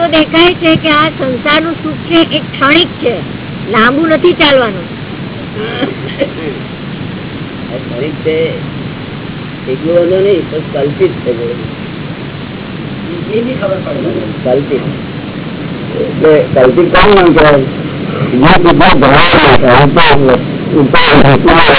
તો દેખાય છે કે આ સંસારનું સુખ છે એ ક્ષણિક છે. લાંબુ નથી ચાલવાનું. ક્ષણિક છે એટલું નહીં પણ કલ્પિત છે કલ્પિત. કલ્પિત કોણ નામ કહેવાય? જે કેટલા તો ઉપર ઘટના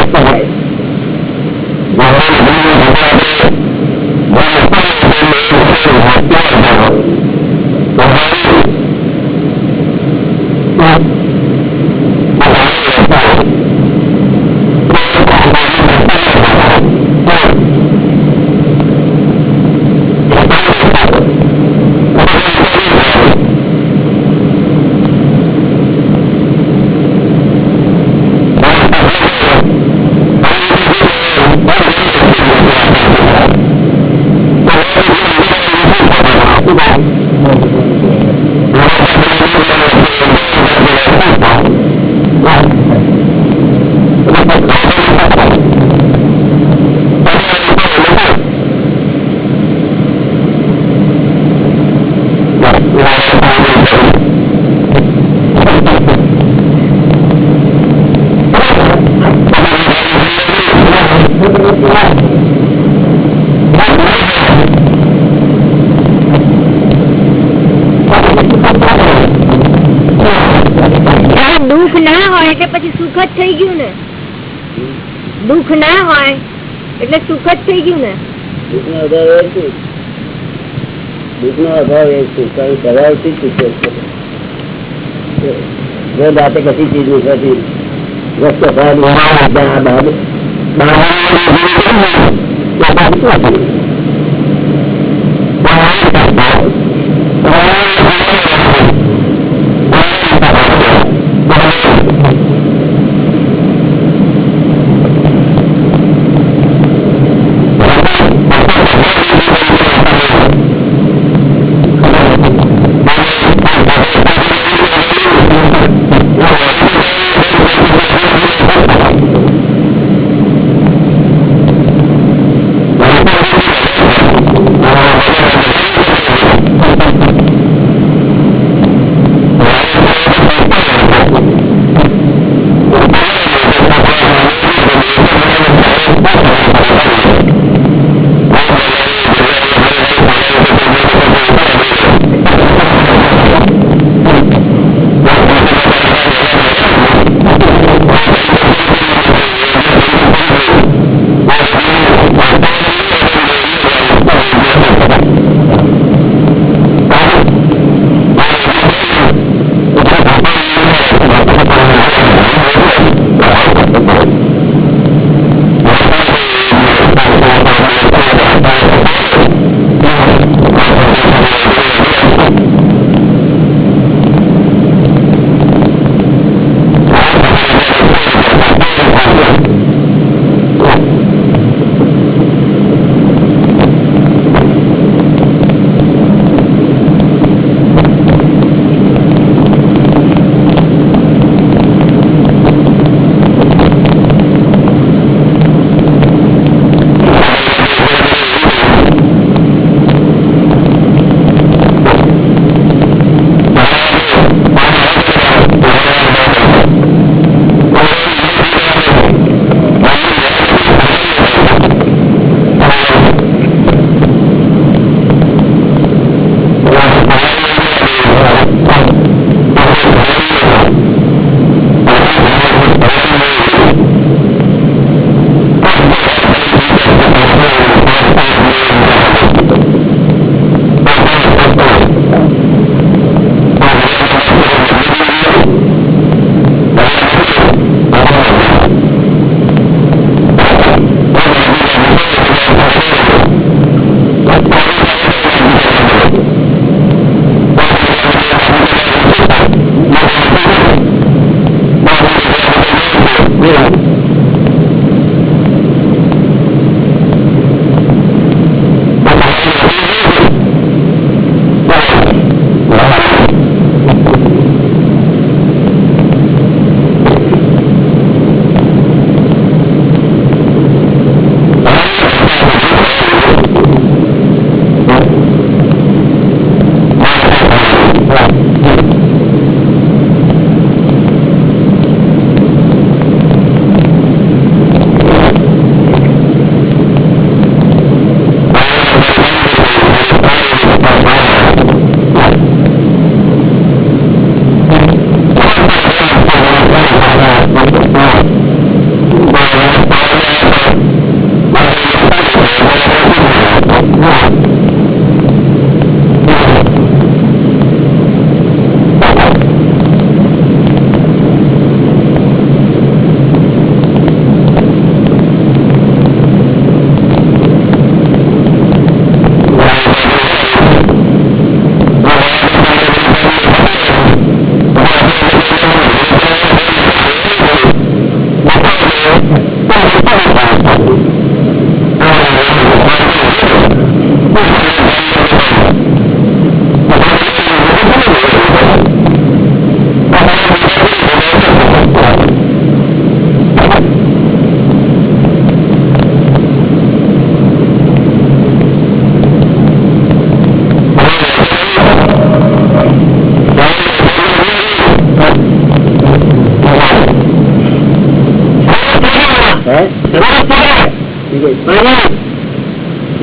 સુખ જ થઈ ગયું ને? દુઃખ ના હોય, એટલે સુખ જ થઈ ગયું ને? દુઃખ નો અભાવ એ શું દુઃખનો અભાવ એ શું કારણ સ્વભાવથી સુખ જો જાતે કશી ચીજ નથી વસ્તુ અભાવ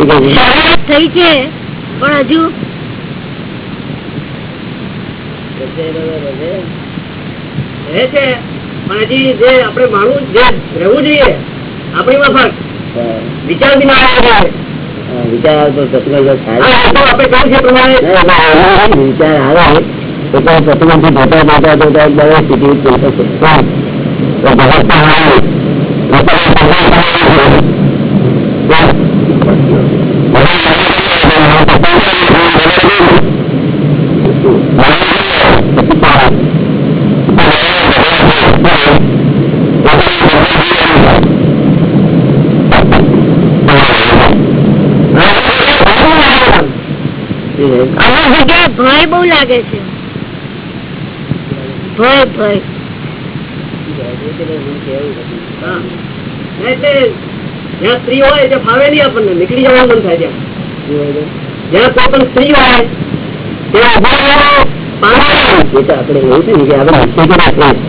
થઈ છે પણ હજુ પણ હજી જે આપણે માનવું જે રહેવું જોઈએ આપણી માફક વિચાર બી ના આવ્યા વિચાર તો છે આવે વિચાર આવે. એટલે સત્સંગથી જોતા જોતા જોતા એક સ્થિતિ ઉત્પન્ન થશે. ભય બહુ લાગે છે ભય ભય હા. ના, એટલે જ્યાં સ્ત્રી હોય ત્યાં ફાવે નહીં આપણને નીકળી જવાનું મન થાય ત્યાં જ્યાં કોઈ પણ સ્ત્રી હોય આપણે એવું છે ને કે આપણે નિશ્ચય કરી રાખીએ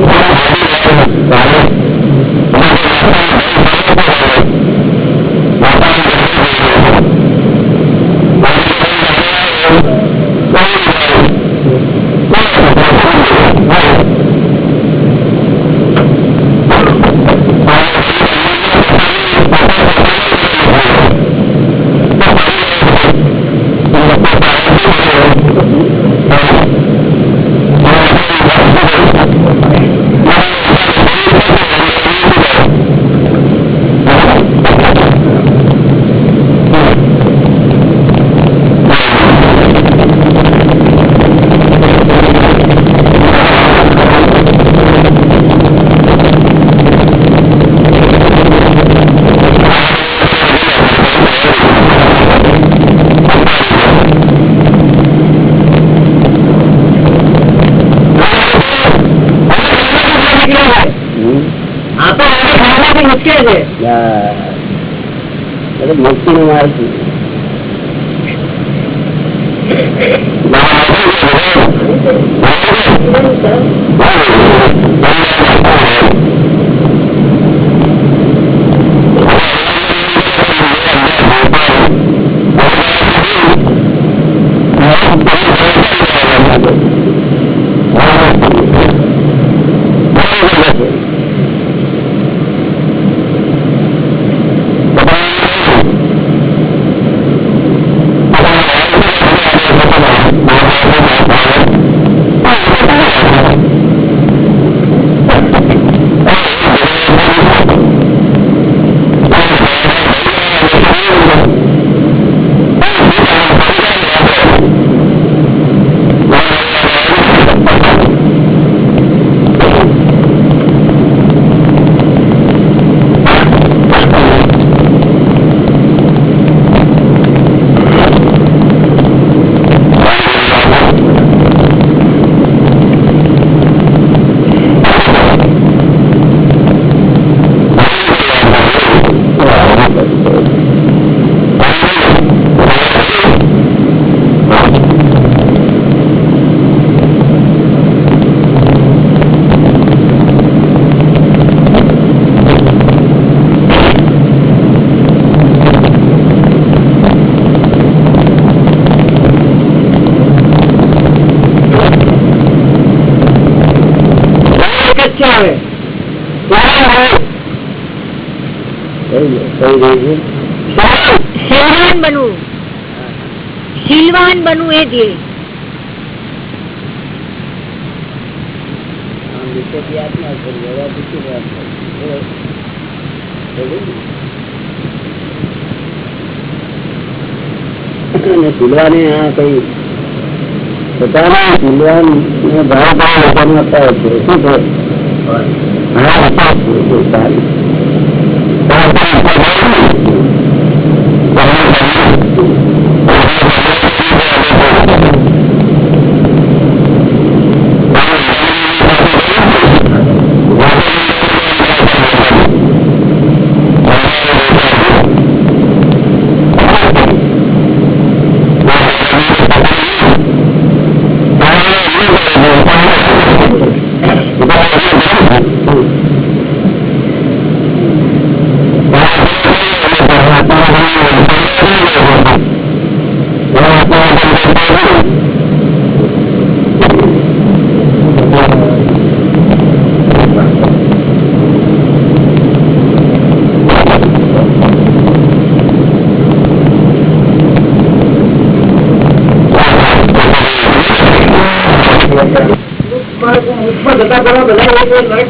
હવે આપણને something. નીચેથી આત્મા છે વાત છે? અને સિલવાની આ કઈ પોતાના સિલવાન ને ભાવ ભાવ લોકોને આપતા હોય છે શું છે હા આપતા છે સારી. મુખમાં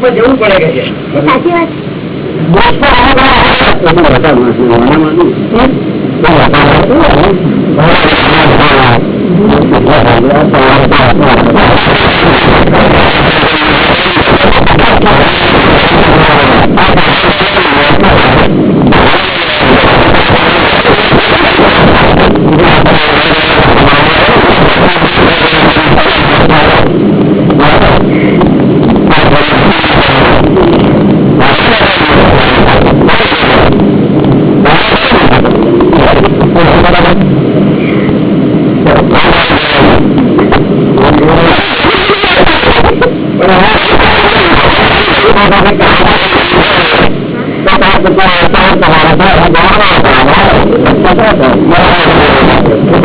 નરકમાં જવું પડે કે છે? એ સાચી વાત. Thank you.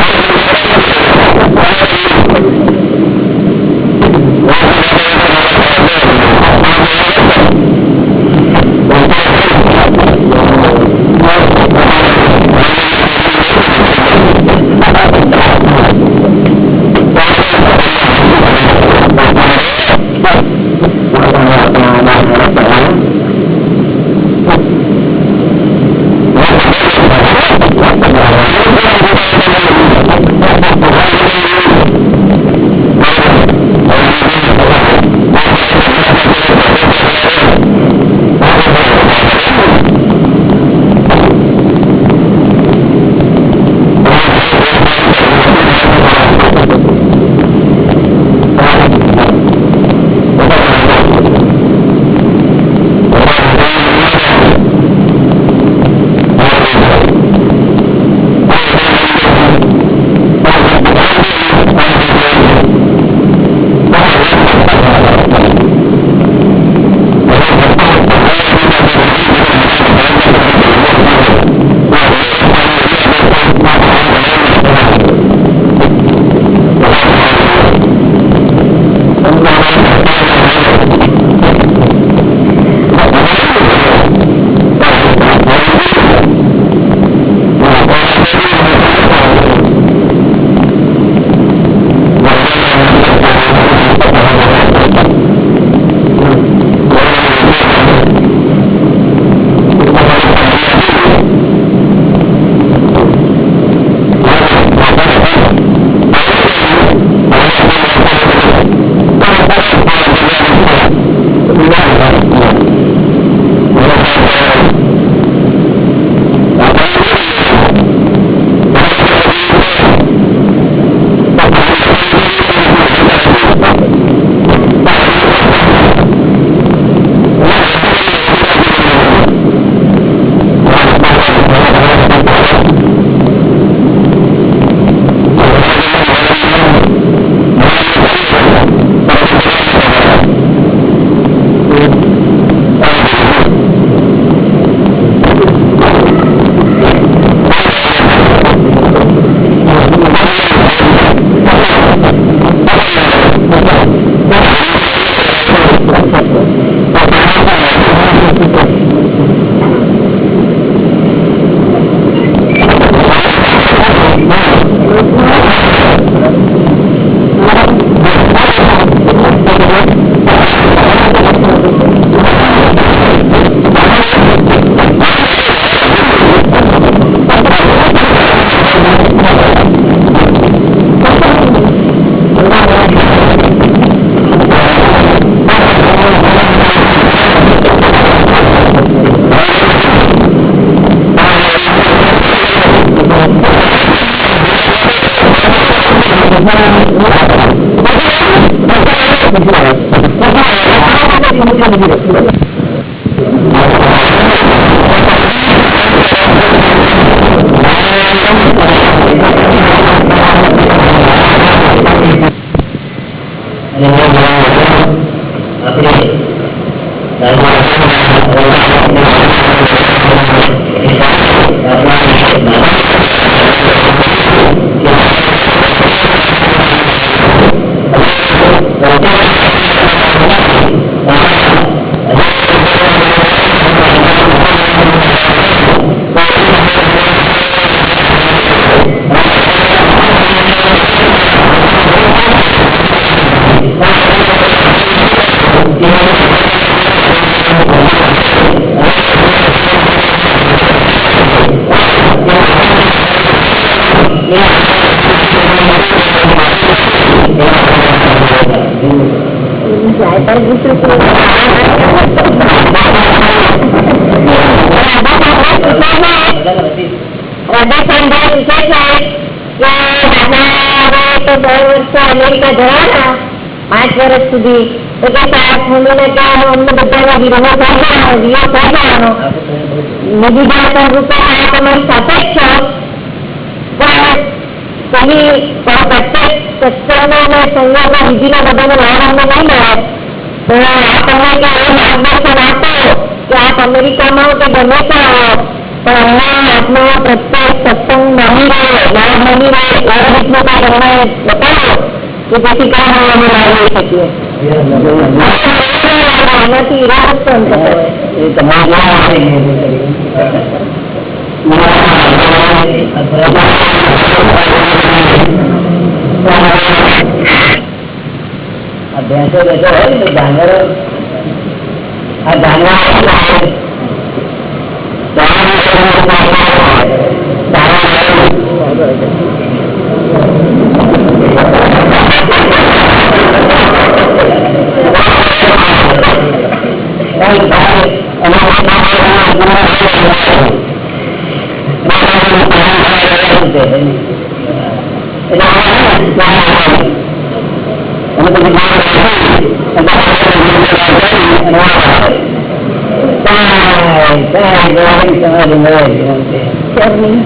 Thank you. વર્ષ સુધી તો તો અમેરિકામાં ગમે ત્યાં હો પણ પ્રત્યેક સત્સંગ મળી રહે લાભ મળી બતાવો. કે જેથી કામ અમે લાવી શકીએ? એનાથી પણ ભેંસો બેસો હોય ને જાનવરો આ જાનવરો હોય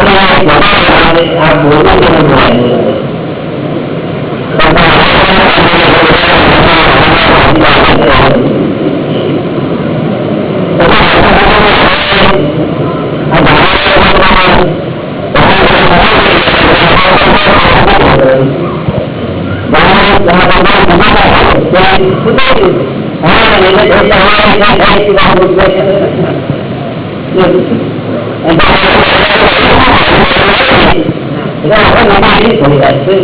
Thank you. આપણે મનમાં આવી થોડી વાત છે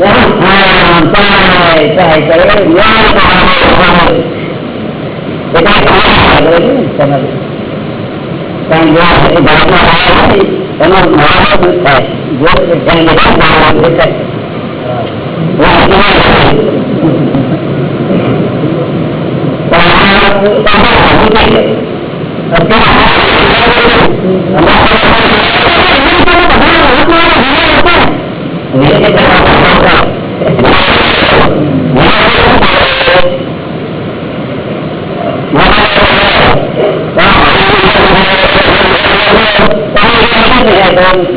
રામ રામ ચાય ચાય કરે ન્યાય કરે. એ કાંઈ કામ આગળ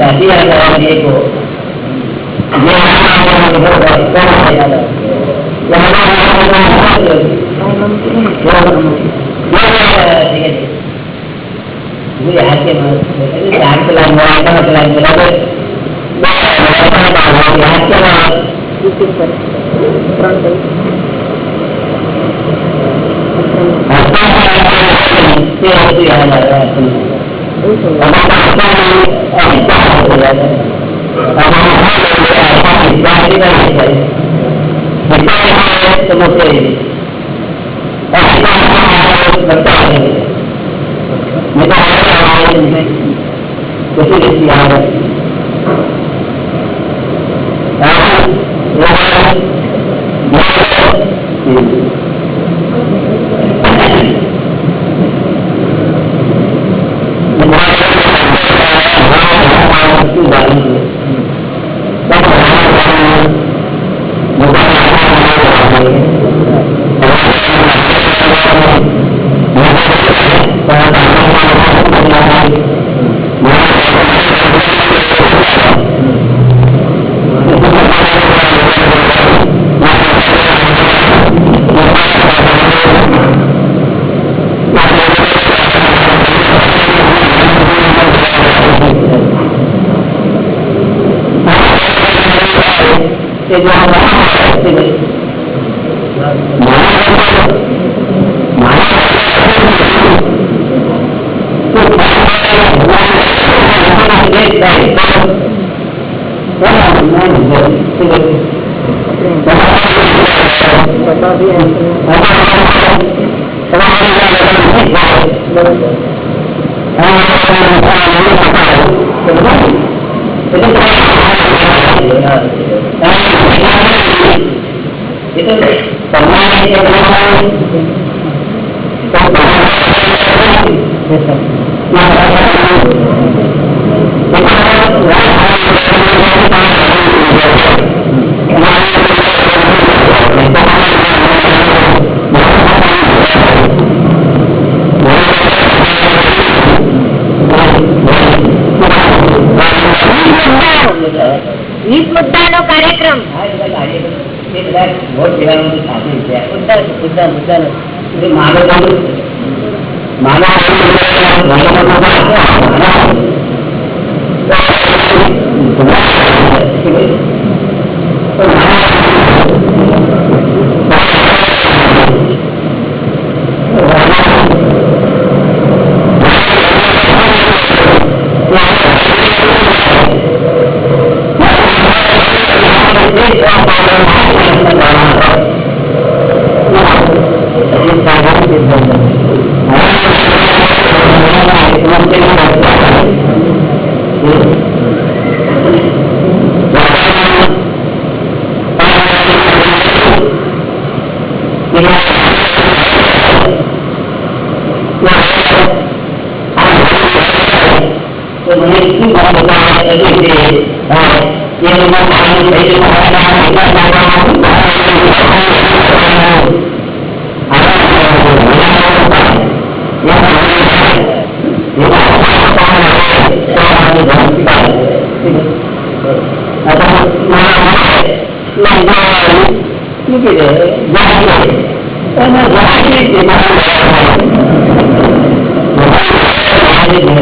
છે આ Thank you.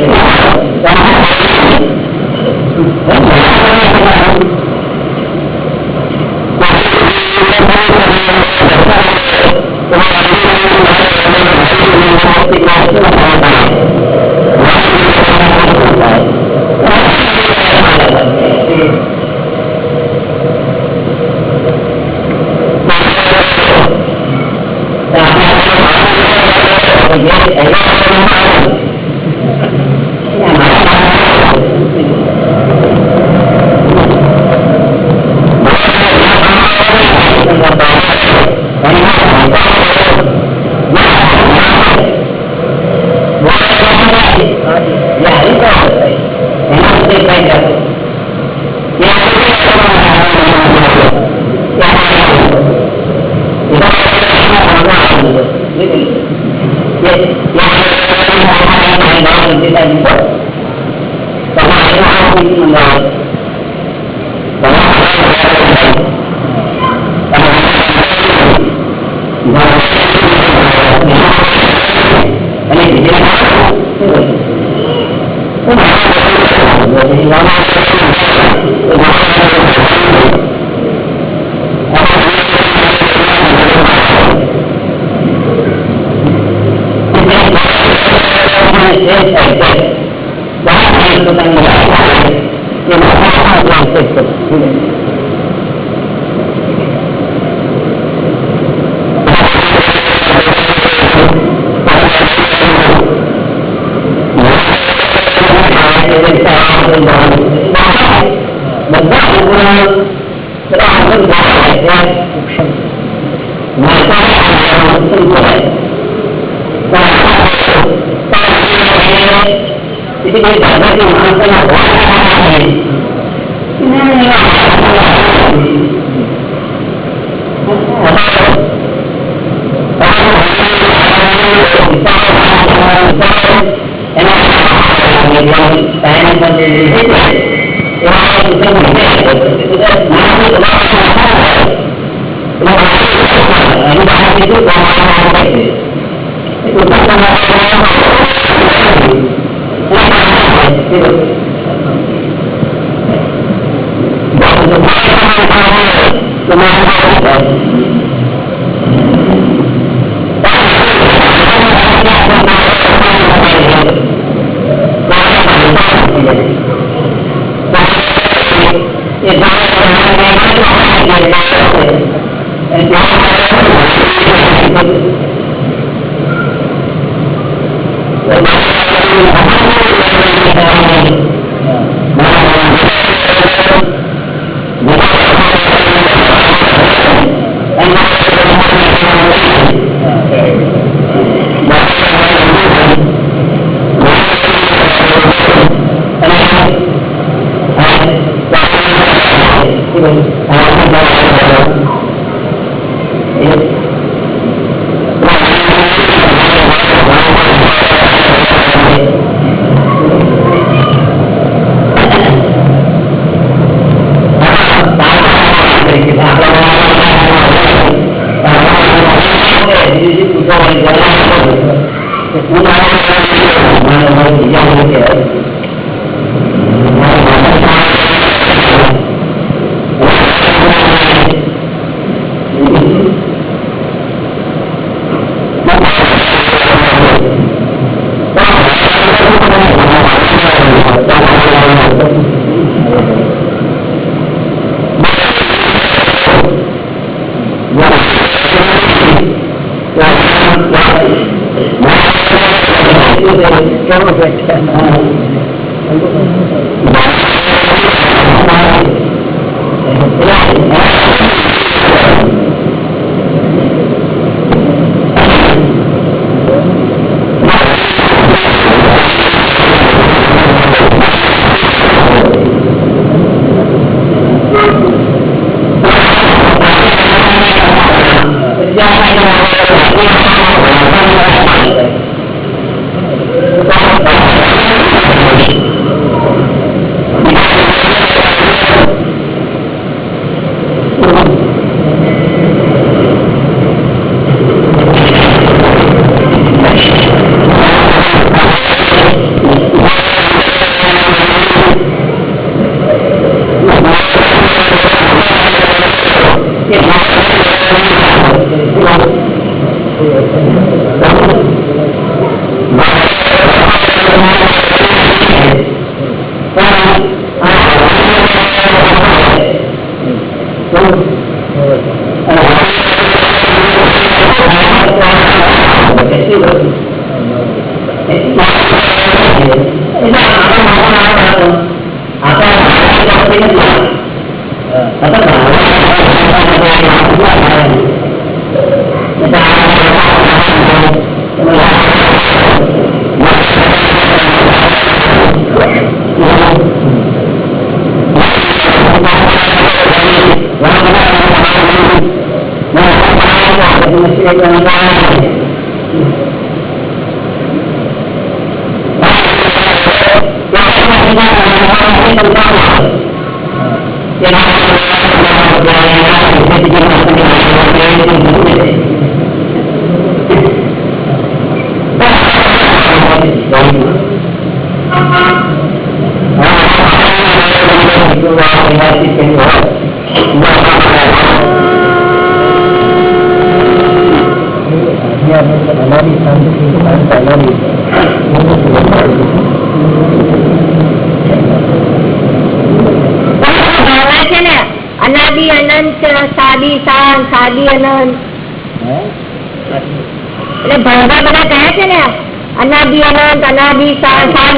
છે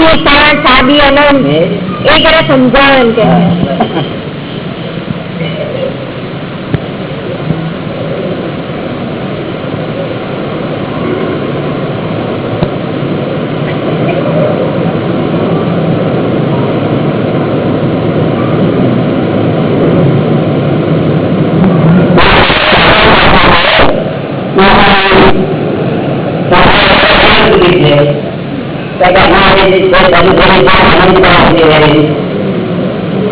સાદી સાદી અનંત એ કરે સમજાવે એમ કે.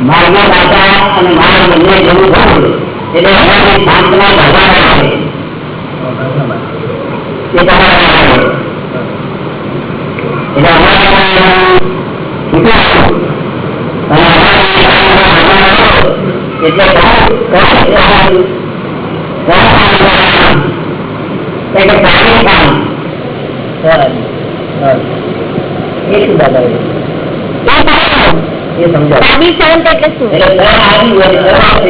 માર્ગમાં દાતા અને માર્ગ બંને જેવું થયું એટલે શાંતના ભગવાન આવે એ શીખવાનું અને અમારા એટલે કહું કહું કે પ્રાણી કામ એ શું દાદા એ સમજાવ સાદી શાંત એટલે શું એટલે સર સર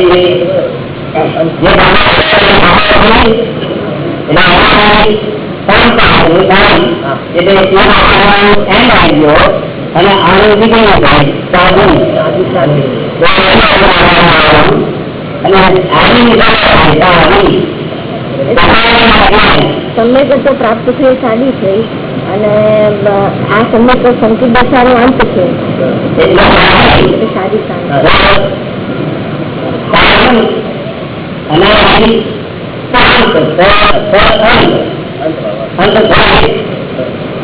ગયો અને આનો નીકળી જાય સાધન અને આવી નીકળી સમ્યક તો પ્રાપ્ત થઈ સારી થઈ અને આ સમય તો સંકિત દશાનો અંત છે. સારી. સાધન અને અહીં શાંત અંત થાય.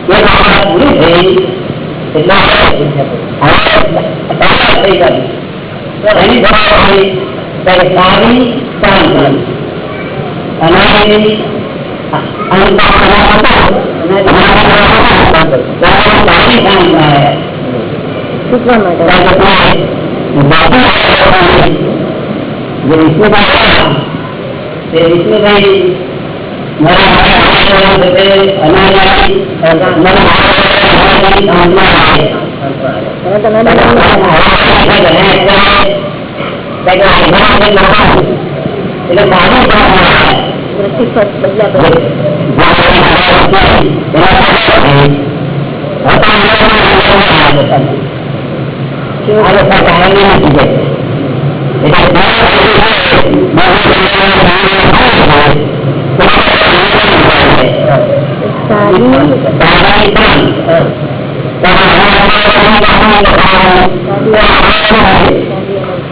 એ બાબત પૂરી થઈ એટલે હવે થઈ ગઈ એની જવાબદારી ત્યારે સારી શાંત અને અંત સારી શાંત શીખવા માટે. જે વિષ્ણુભાઈ તે Vishnubhai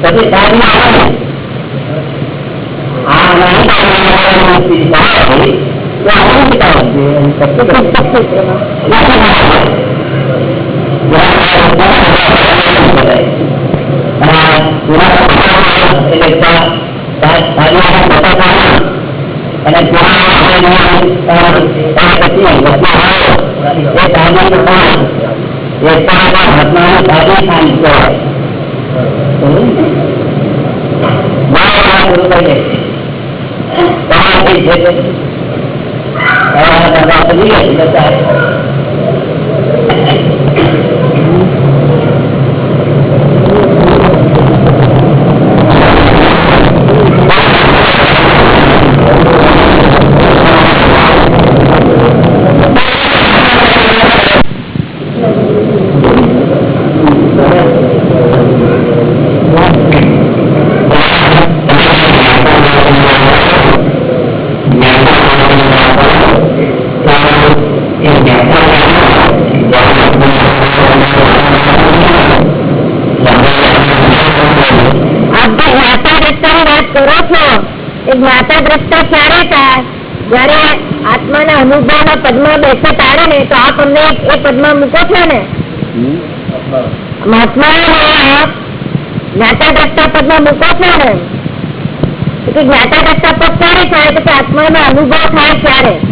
tapi dari mana? Anak yang kita tahu, yang kita tahu, આવું વિચારવું ક્ષેત્રમાં આપ જે જ્ઞાતા દ્રષ્ટાની વાત કરો છો એ જ્ઞાતા દ્રષ્ટા ક્યારે થાય જયારે આત્માના અનુભવના પદમાં બેસે તારે ને તો અમને એક- એ પદમાં મૂકો છો ને? મહાત્મા આપ જ્ઞાતા પદ પદમાં મૂકો છો ને? જ્ઞાતા કરતા પદ ક્યારે થાય? તો આત્મા આત્માનો અનુભવ થાય ત્યારે